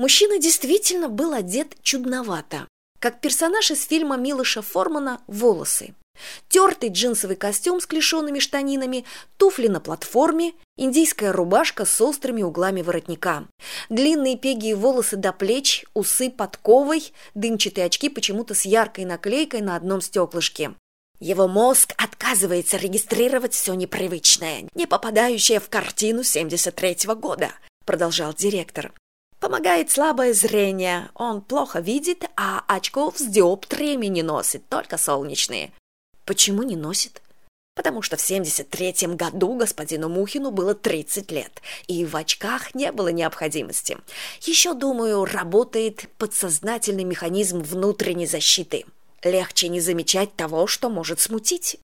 Мужчина действительно был одет чудновато, как персонаж из фильма Милоша Формана «Волосы». Тертый джинсовый костюм с клешенными штанинами, туфли на платформе, индийская рубашка с острыми углами воротника. Длинные пеги и волосы до плеч, усы подковой, дымчатые очки почему-то с яркой наклейкой на одном стеклышке. Его мозг отказывается регистрировать все непривычное, не попадающее в картину 73-го года, продолжал директор. Помогает слабое зрение, он плохо видит, а очков с диоптриями не носит, только солнечные. Почему не носит? Потому что в 73-м году господину Мухину было 30 лет, и в очках не было необходимости. Еще, думаю, работает подсознательный механизм внутренней защиты. Легче не замечать того, что может смутить.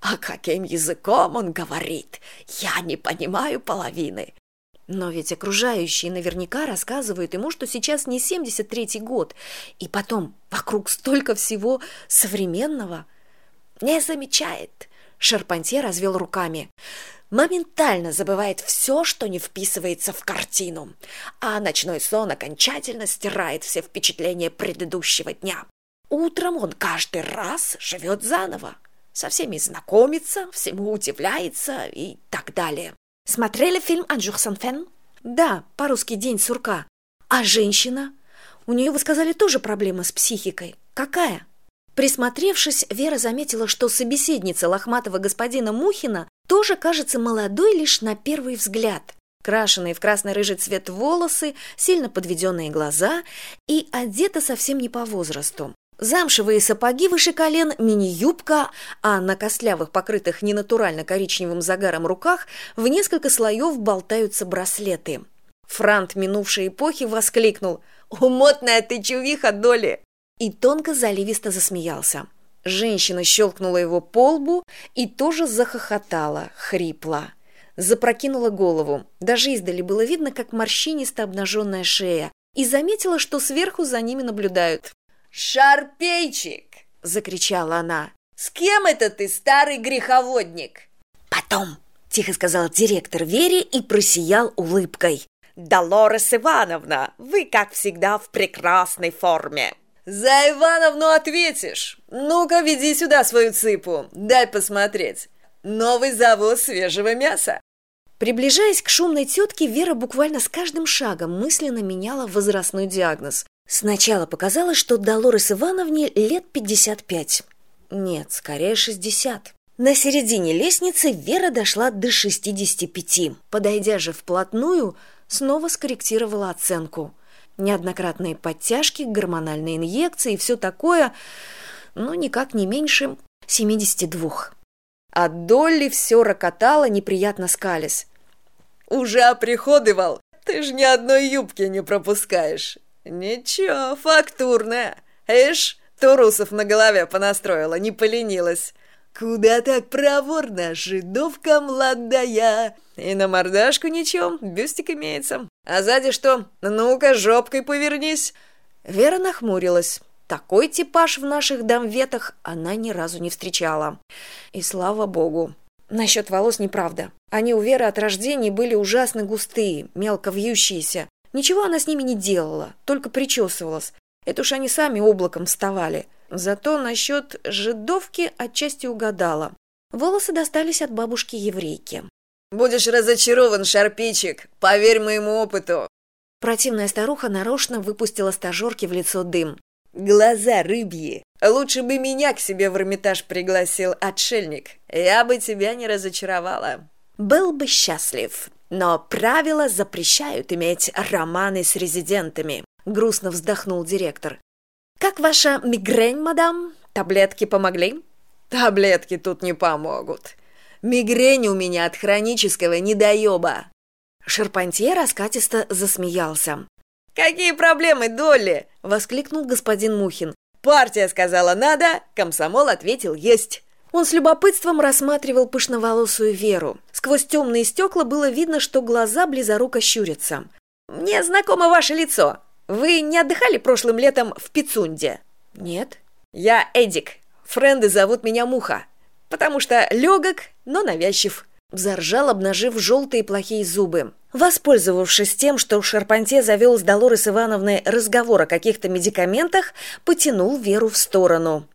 А каким языком он говорит? Я не понимаю половины. Но ведь окружающие наверняка рассказывают ему, что сейчас не 73-й год, и потом вокруг столько всего современного. Не замечает. Шарпантье развел руками. Моментально забывает все, что не вписывается в картину, а ночной сон окончательно стирает все впечатления предыдущего дня. Утром он каждый раз живет заново, со всеми знакомится, всему удивляется и так далее. Смотрели фильм «Анжур Санфен»? Да, по-русски «День сурка». А женщина? У нее, вы сказали, тоже проблема с психикой. Какая? Присмотревшись, Вера заметила, что собеседница лохматого господина Мухина тоже кажется молодой лишь на первый взгляд. Крашеные в красно-рыжий цвет волосы, сильно подведенные глаза и одета совсем не по возрасту замшевые сапоги выше колен мини-юбка а на костлявых покрытых ненатурально коричневым загаром руках в несколько слоев болтаются браслеты. Франт минувшей эпохи воскликнул. Умотная ты чувиха доли и тонко заливисто засмеялся. Женщина щелкнула его по лбу и тоже захохотала хрипло. Запрокинула голову. Даже издали было видно как морщинисто обнаженная шея. И заметила что сверху за ними наблюдают шарпейчик закричала она. С кем это ты старый греховодник? Потом тихо сказал директор вере и просиял улыбкой. Долорес ивановна вы как всегда в прекрасной форме! За ивановну ответишь! Ну ка веди сюда свою цыпу дай посмотреть. Новый завоз свежего мяса! Приближаясь к шумной тетке вера буквально с каждым шагом мысленно меняла возрастной диагноз Сначала показалось, что Долорес Ивановне лет пятьдесят пять. Нет, скорее шестьдесят. На середине лестницы Вера дошла до шестидесяти пяти. Подойдя же вплотную, снова скорректировала оценку. Неоднократные подтяжки, гормональные инъекции и все такое, но никак не меньше семидесяти двух. А Долли все рокотала, неприятно скались. «Уже оприходовал! Ты ж ни одной юбки не пропускаешь!» Ничего фактурная. Эш турусов на голове понастроила не поленилась. Куда так проворно жидовка молодая? И на мордашку ничем бюстик имеется. А сзади что? Ну-ка жопкой повернись. Вера нахмурилась. Такой типаж в наших домветах она ни разу не встречала. И слава богу. Насчет волос неправда. Они у веры от рождения были ужасно густые мелко вьющиеся Ничего она с ними не делала, только причесывалась. Это уж они сами облаком вставали. Зато насчет жидовки отчасти угадала. Волосы достались от бабушки-еврейки. «Будешь разочарован, шарпичик, поверь моему опыту!» Противная старуха нарочно выпустила стажерке в лицо дым. «Глаза рыбьи! Лучше бы меня к себе в Эрмитаж пригласил отшельник. Я бы тебя не разочаровала!» «Был бы счастлив, но правила запрещают иметь романы с резидентами грустно вздохнул директор. Как ваша мигрень мадам? Таблетки помогли? Таблетки тут не помогут. Мигрень у меня от хронического недоеба. Шарпантье раскатисто засмеялся. Какие проблемы долли? Воскликнул господин мухин. Партия сказала надо комсомол ответил есть он с любопытством рассматривал пышноволосую веру. Сквозь темные стекла было видно что глаза близоруко щурятся. Мне знакомо ваше лицо. Вы не отдыхали прошлым летом в пицунде? Нет я эдик. Френды зовут меня муха. Потому что легок но навязчив заржал обнажив желтые плохие зубы. Воспользовавшись тем что шарпанте завел с долорес ивановной разговор о каких то медикаментах потянул веру в сторону